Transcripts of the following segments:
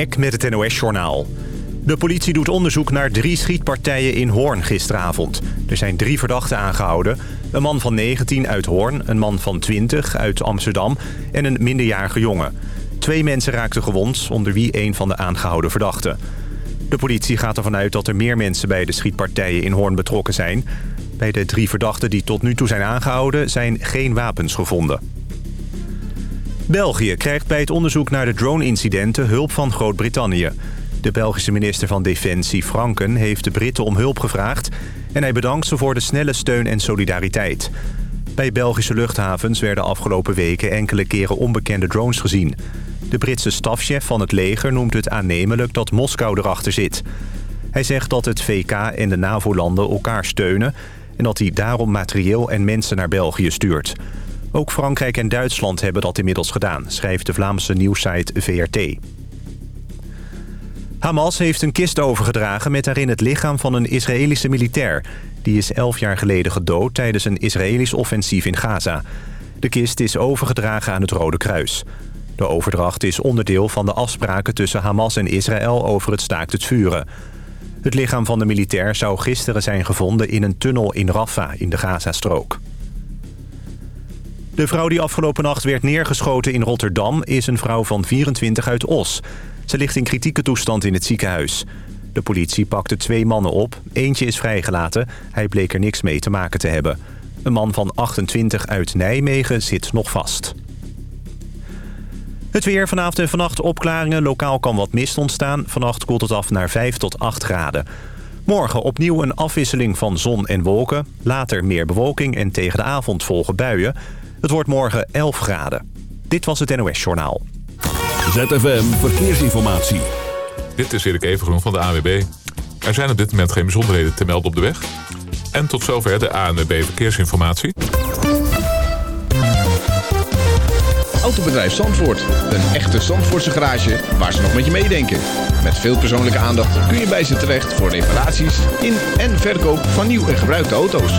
Met het NOS-journaal. De politie doet onderzoek naar drie schietpartijen in Hoorn gisteravond. Er zijn drie verdachten aangehouden. Een man van 19 uit Hoorn, een man van 20 uit Amsterdam en een minderjarige jongen. Twee mensen raakten gewond, onder wie een van de aangehouden verdachten. De politie gaat ervan uit dat er meer mensen bij de schietpartijen in Hoorn betrokken zijn. Bij de drie verdachten die tot nu toe zijn aangehouden zijn geen wapens gevonden. België krijgt bij het onderzoek naar de drone-incidenten hulp van Groot-Brittannië. De Belgische minister van Defensie Franken heeft de Britten om hulp gevraagd... en hij bedankt ze voor de snelle steun en solidariteit. Bij Belgische luchthavens werden afgelopen weken enkele keren onbekende drones gezien. De Britse stafchef van het leger noemt het aannemelijk dat Moskou erachter zit. Hij zegt dat het VK en de NAVO-landen elkaar steunen... en dat hij daarom materieel en mensen naar België stuurt... Ook Frankrijk en Duitsland hebben dat inmiddels gedaan, schrijft de Vlaamse nieuwsite VRT. Hamas heeft een kist overgedragen met daarin het lichaam van een Israëlische militair. Die is elf jaar geleden gedood tijdens een Israëlisch offensief in Gaza. De kist is overgedragen aan het Rode Kruis. De overdracht is onderdeel van de afspraken tussen Hamas en Israël over het staakt het vuren. Het lichaam van de militair zou gisteren zijn gevonden in een tunnel in Rafah in de Gazastrook. De vrouw die afgelopen nacht werd neergeschoten in Rotterdam... is een vrouw van 24 uit Os. Ze ligt in kritieke toestand in het ziekenhuis. De politie pakte twee mannen op. Eentje is vrijgelaten. Hij bleek er niks mee te maken te hebben. Een man van 28 uit Nijmegen zit nog vast. Het weer vanavond en vannacht opklaringen. Lokaal kan wat mist ontstaan. Vannacht koelt het af naar 5 tot 8 graden. Morgen opnieuw een afwisseling van zon en wolken. Later meer bewolking en tegen de avond volgen buien. Het wordt morgen 11 graden. Dit was het NOS Journaal. ZFM Verkeersinformatie. Dit is Erik Evengroen van de AWB. Er zijn op dit moment geen bijzonderheden te melden op de weg. En tot zover de ANWB Verkeersinformatie. Autobedrijf Zandvoort. Een echte Zandvoortse garage waar ze nog met je meedenken. Met veel persoonlijke aandacht kun je bij ze terecht voor reparaties in en verkoop van nieuw en gebruikte auto's.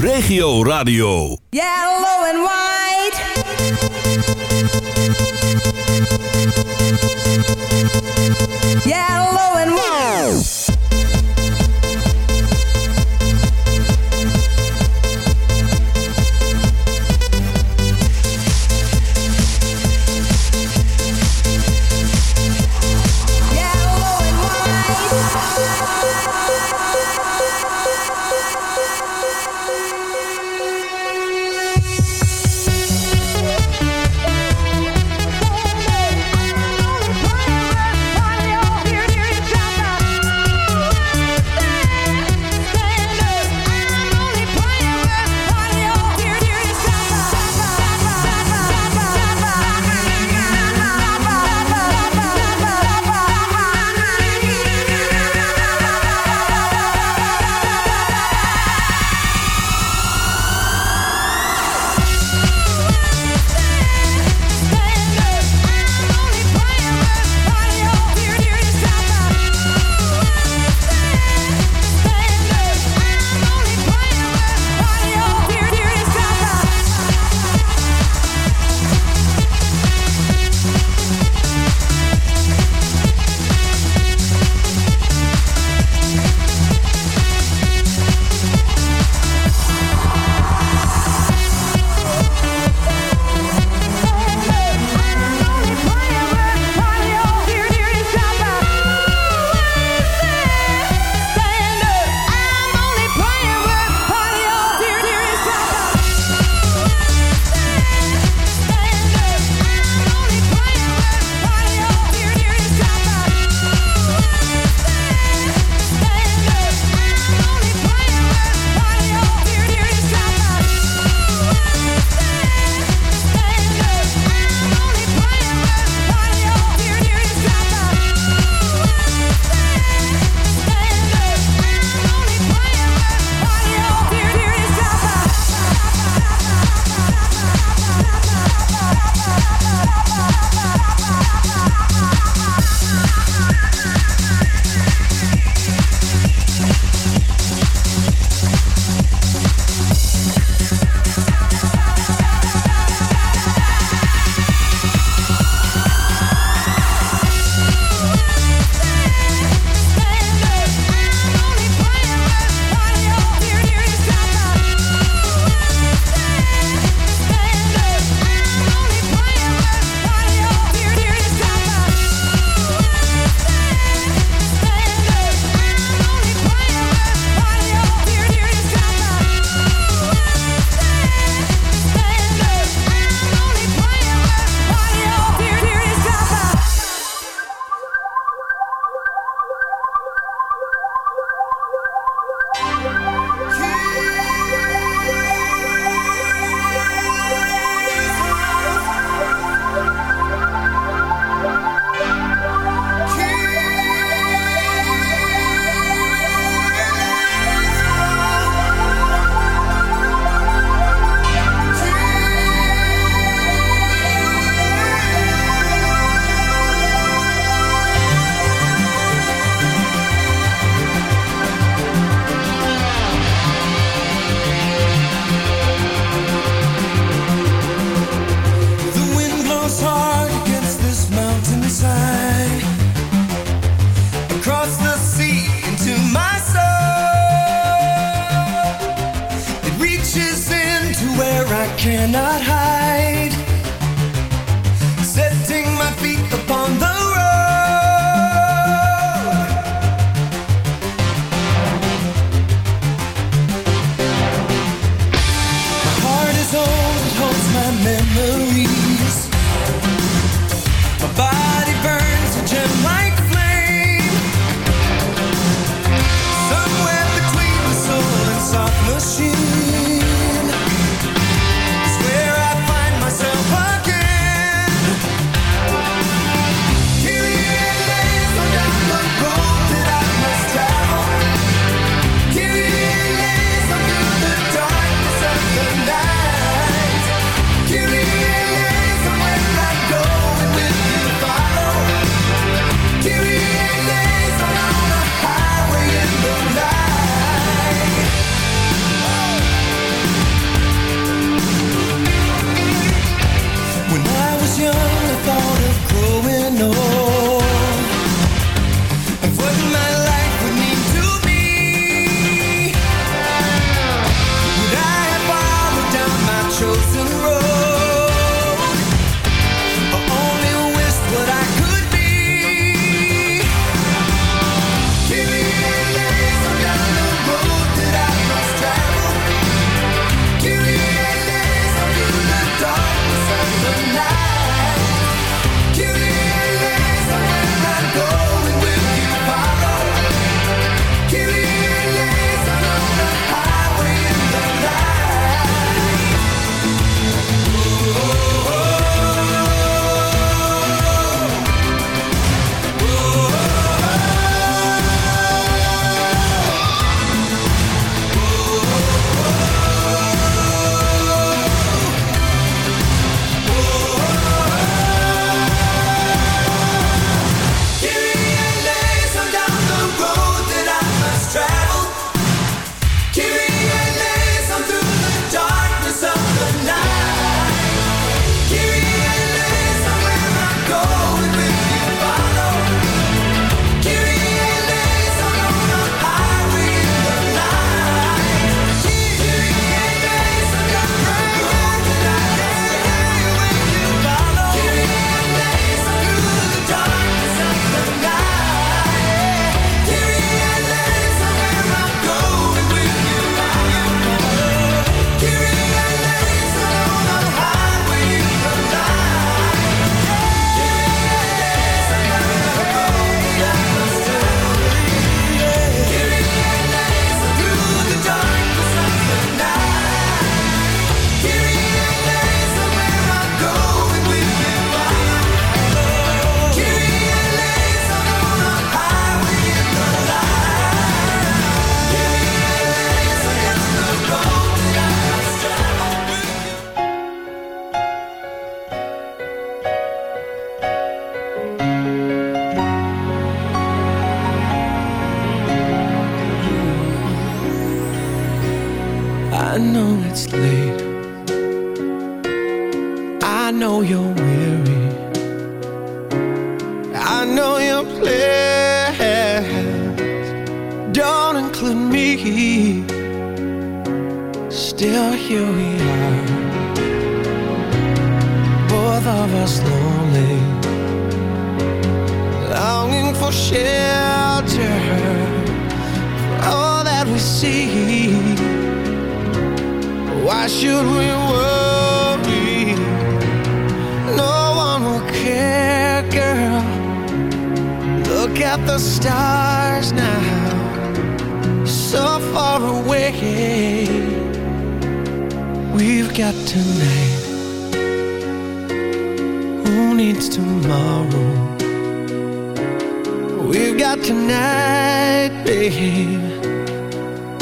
Regio Radio. Yellow and white. Yellow and white.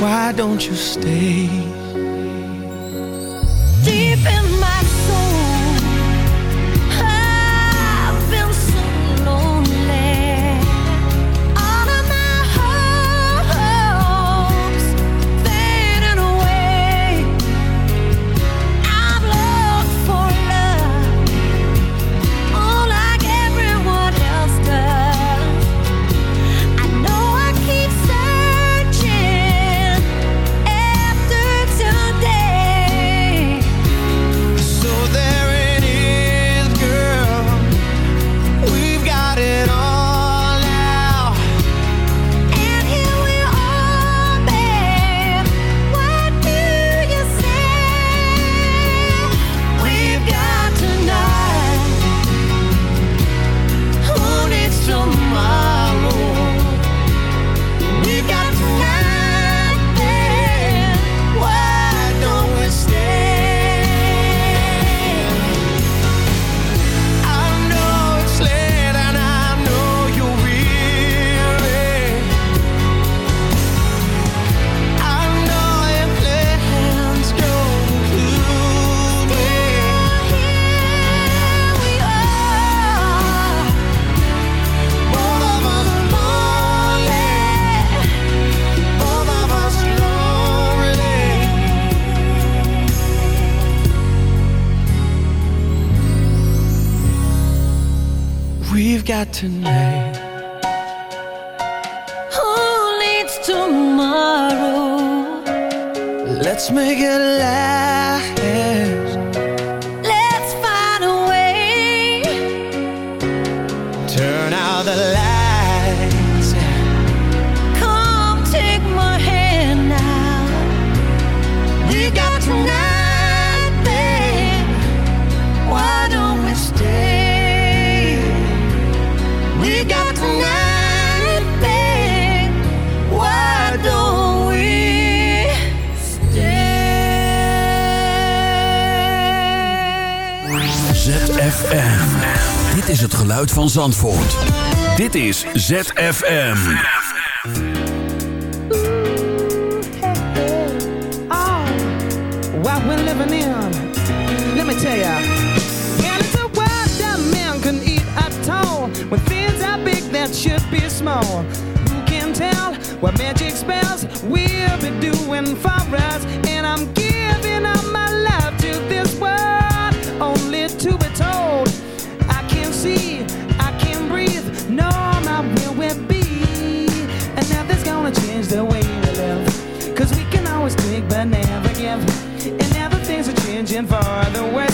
Why don't you stay? Deep in my Is het geluid van Zandvoort. Dit is ZFM. Oh, what we're living in. Let me tell ya. And it's a world that man can eat at all. When things are big that should be small. Who can tell what magic spells we'll be doing for us? And I'm giving up looking for the way.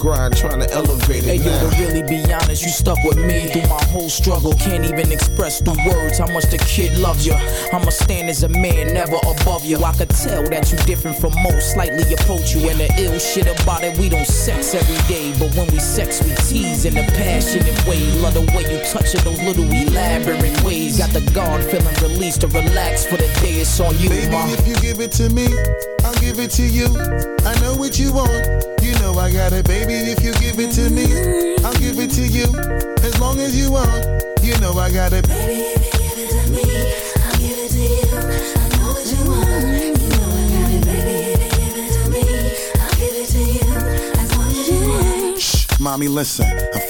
Grind, trying to elevate Hey it. yo, now. to really be honest, you stuck with me through my whole struggle. Can't even express through words how much the kid loves you. I'ma stand as a man, never above you. I could tell that you different from most, slightly approach you. And the ill shit about it, we don't sex every day. But when we sex, we tease in a passionate way. Love the way you touch it, those little elaborate ways. Got the guard feeling released to relax for the day. It's on you, Baby, ma. if you give it to me, I'll give it to you. I know what you want. You know I got it, baby. If you give it to me, I'll give it to you. As long as you want, you know I got it. Baby, if you give it to me, I'll give it to you. I know what you want. You know I got it, baby. If you give it to me, I'll give it to you. As long as you want. Shh, mommy, listen. I feel your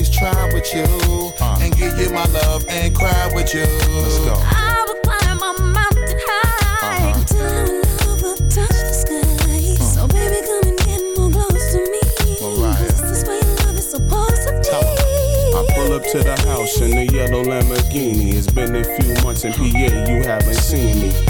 always try with you. Uh. And give you my love and cry with you. Let's go. I will climb a mountain high uh-huh. till our love will touch the sky. Hmm. So baby, come and get more close to me. This is where your love is supposed to be. I pull up to the house in the yellow Lamborghini. It's been a few months in PA, you haven't seen me.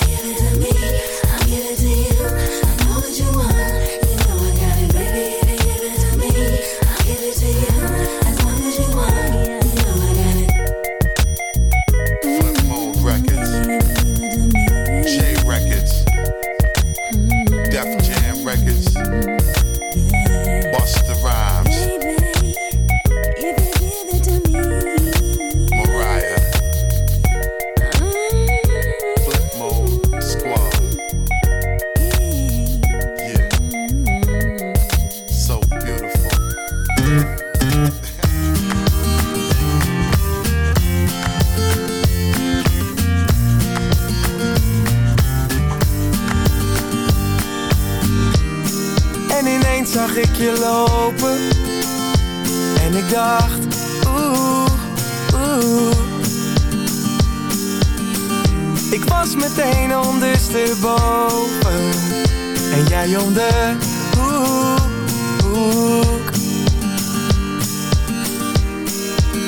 jij om de.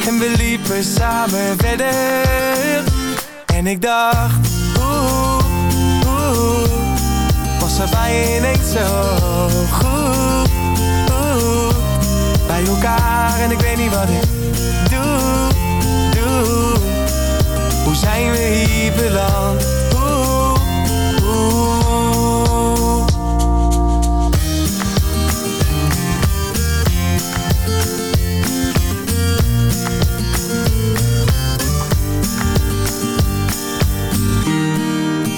En we liepen samen verder En ik dacht Oeh, oeh was er bij ineens zo goed Bij elkaar en ik weet niet wat ik doe, doe Hoe zijn we hier beland?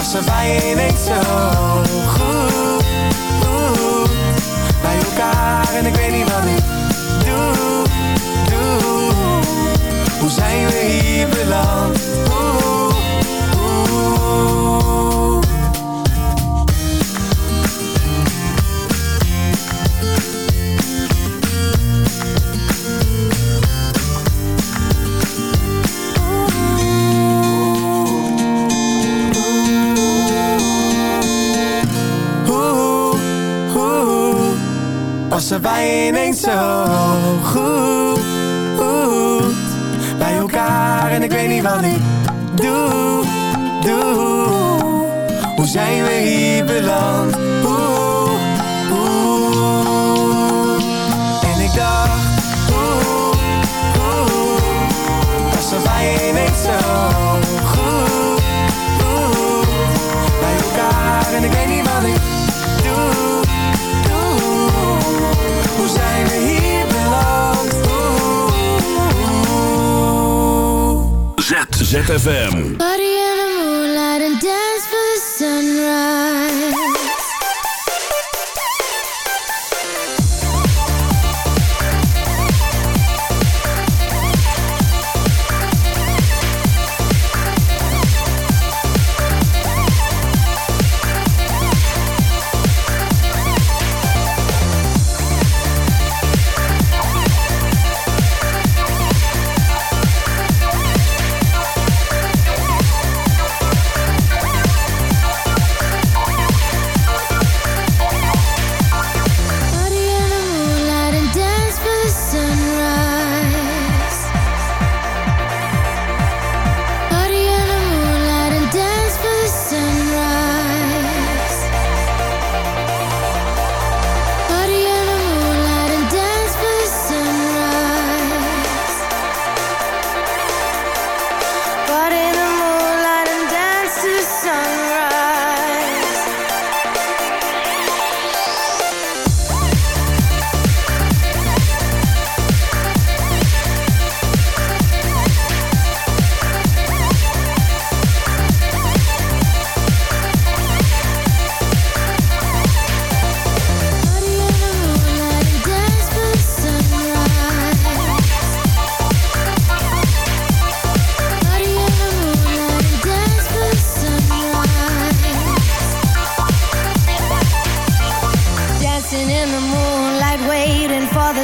Was er bij je zo goed, goed Bij elkaar en ik weet niet wat ik doe, doe Hoe zijn we hier beland? Bij je ineens zo goed, goed Bij elkaar. En ik weet niet wat ik doe, doe. Hoe zijn we hier beland? En ik dacht, je ineens zo ZFM.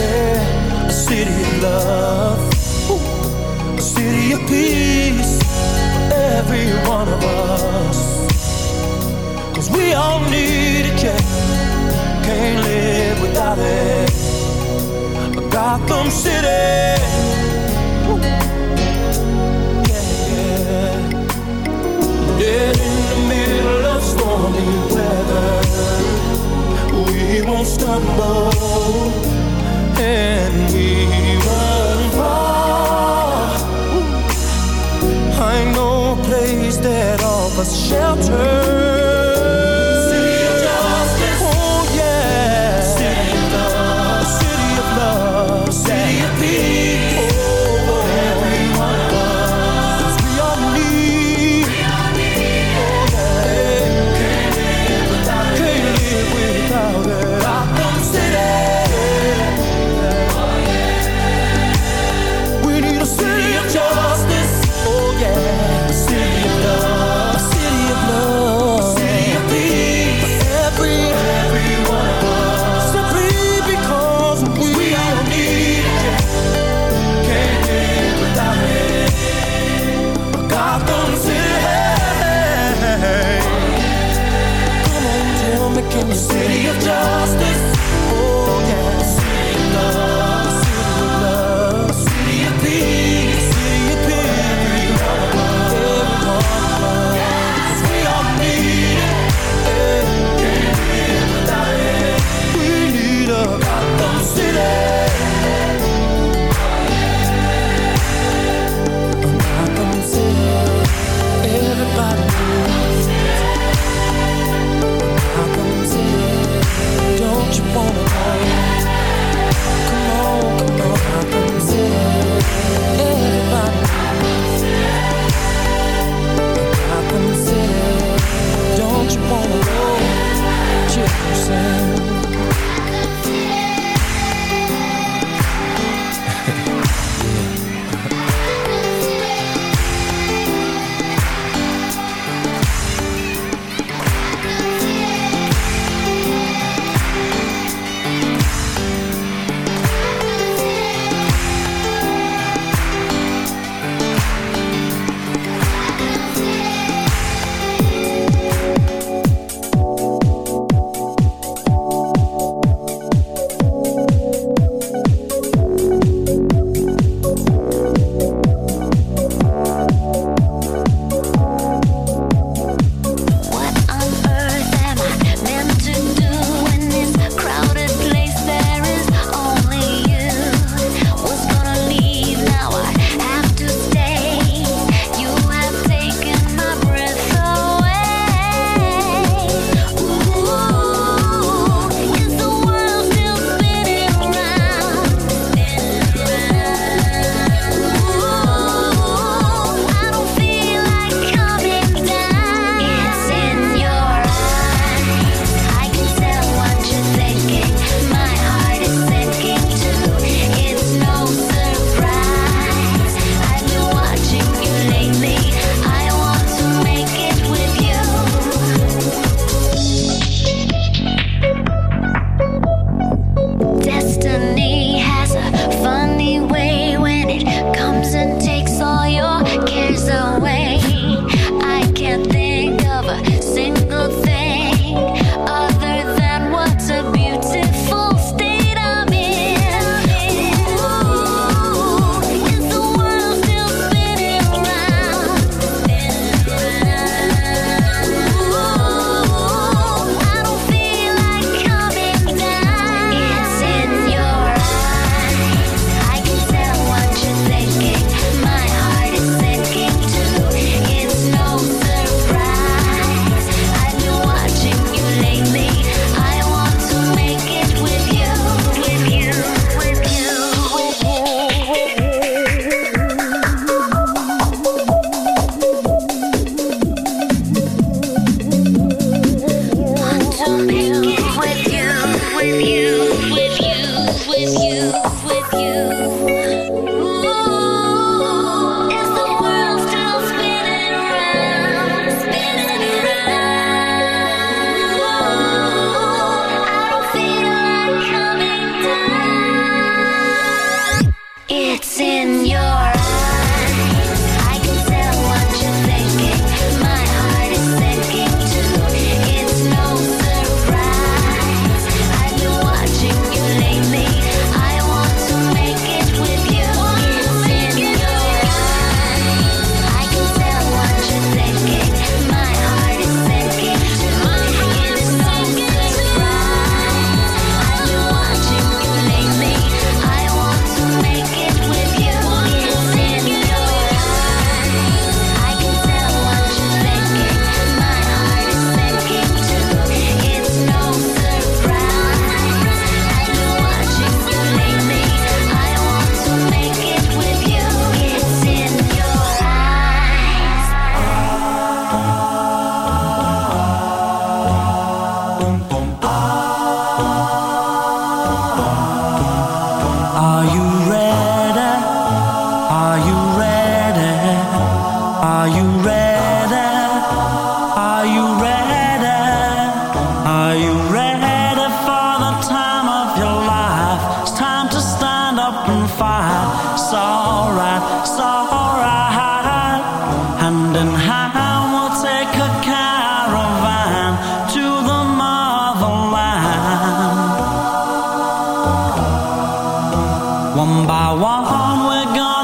A city of love, a city of peace every one of us. Cause we all need it. Can't live without it. Gotham City. In the middle of stormy weather we won't stumble shelter.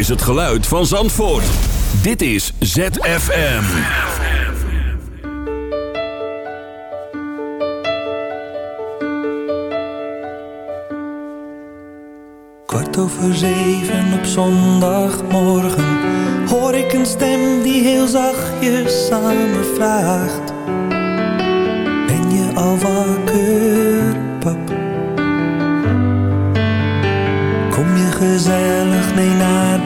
Is het geluid van Zandvoort. Dit is ZFM. Kwart over zeven op zondagmorgen hoor ik een stem die heel zachtjes aan me vraagt: Ben je al wakker, pap? Kom je gezellig mee naar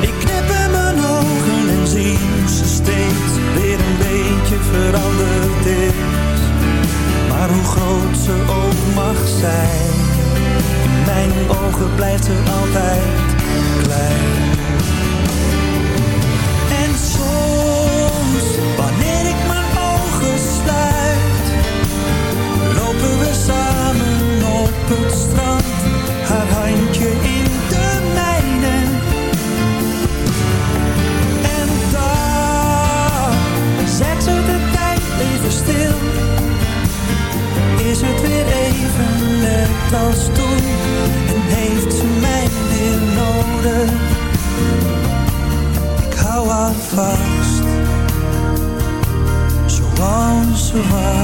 Ik knip in mijn ogen en zie hoe ze steeds weer een beetje veranderd is. Maar hoe groot ze ook mag zijn, in mijn ogen blijft ze altijd klein. En soms, wanneer ik mijn ogen sluit, lopen we samen op het strand haar handje in de mijne. En dan zet ze de tijd even stil. Is het weer even net als toen en heeft ze mij weer nodig? Ik hou haar vast, zoals ze was.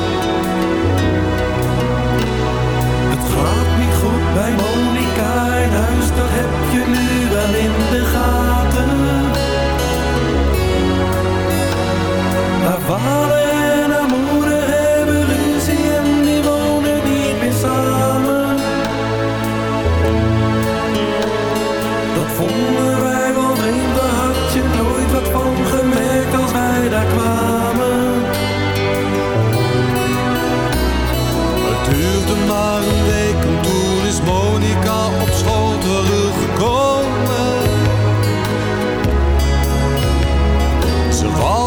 Haar vader en haar moeder hebben ruzie en die wonen niet meer samen. Dat vonden wij wel vreemd, daar had je nooit wat van gemerkt als wij daar kwamen. Het duurde maar een week en toen is Monica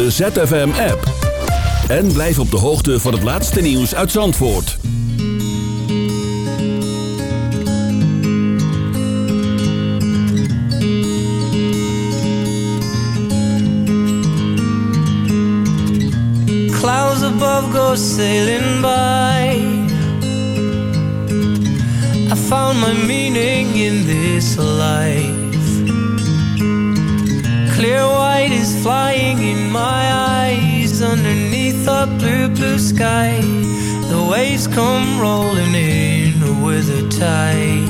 De ZFM-app. En blijf op de hoogte van het laatste nieuws uit Zandvoort. Clouds above go sailing by. I found my meaning in this life. Flying in my eyes underneath a blue, blue sky. The waves come rolling in with a tide.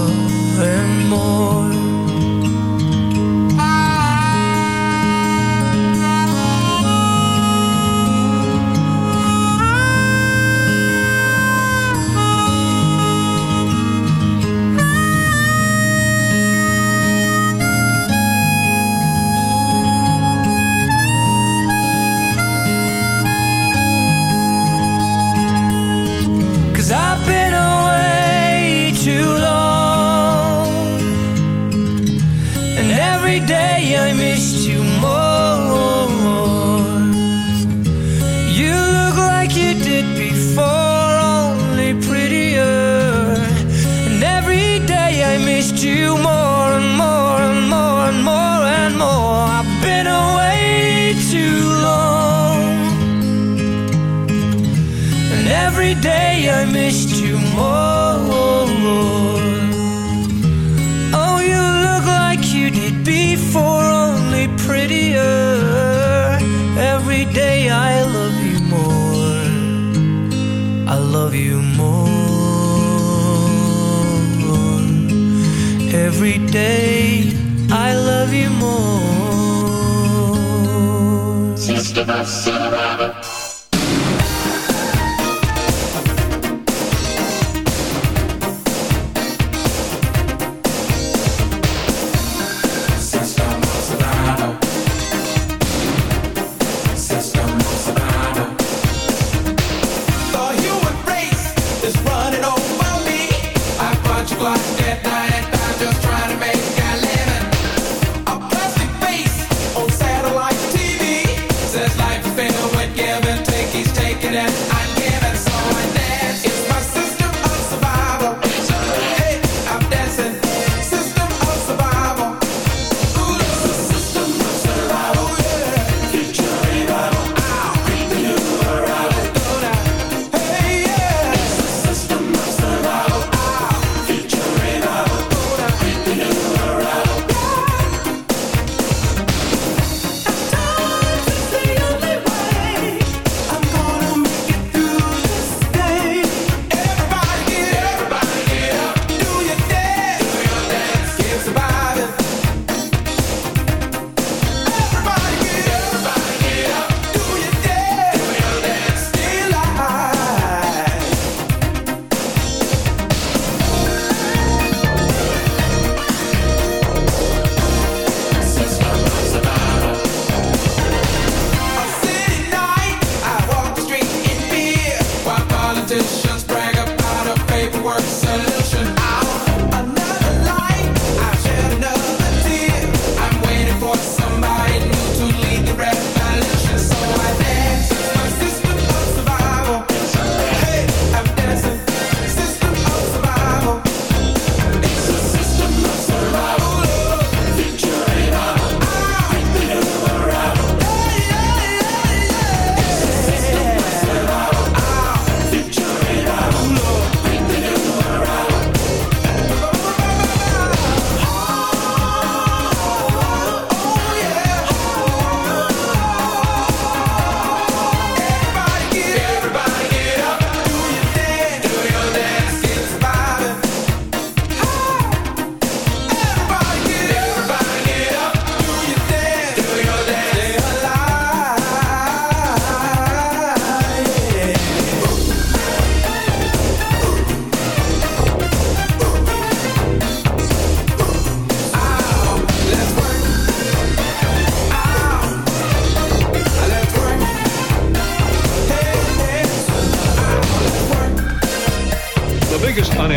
day I love you more. Sister,